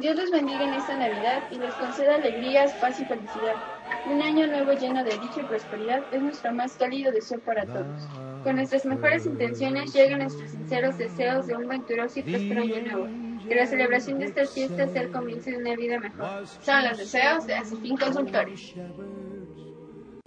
Dios los bendiga en esta Navidad y les conceda alegrías, paz y felicidad. Un año nuevo lleno de dicha y prosperidad es nuestro más cálido deseo para todos. Con nuestras mejores intenciones llegan nuestros sinceros deseos de un venturoso y próspero año nuevo. Que la celebración de estas fiestas sea el comienzo de una vida mejor. Son los deseos de Asifín Consultores.